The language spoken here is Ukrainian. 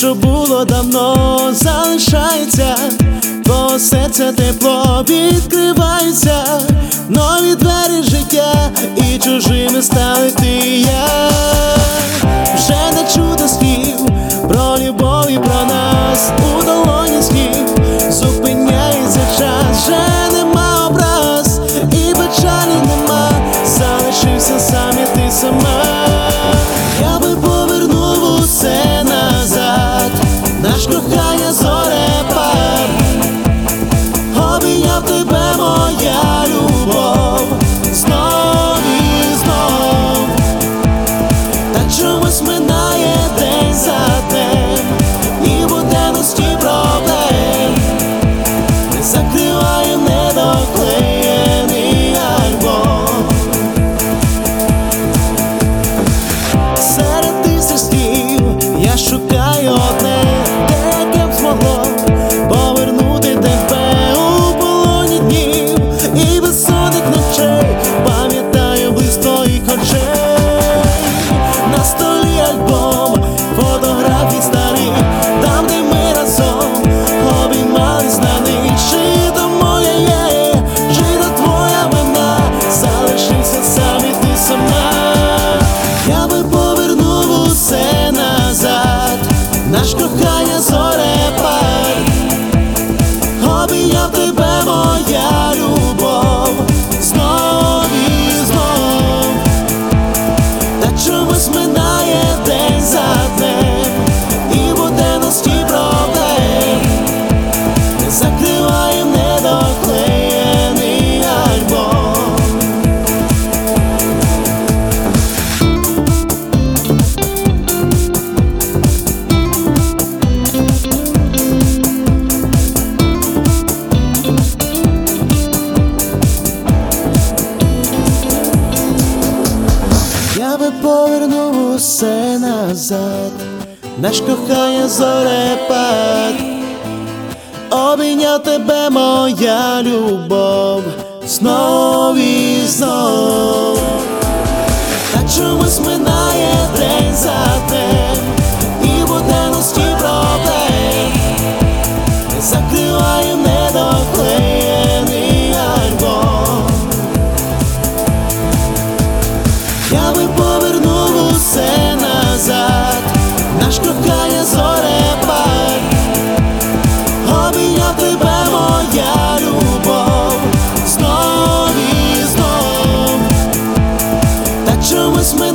що було давно, залишається, бо серце тепло відкривається. так же вас минає. Porque hay horas все назад, наш кохає зорепад, обійня тебе, моя любов, знов і знов, та чомусь минає день за день Ось ми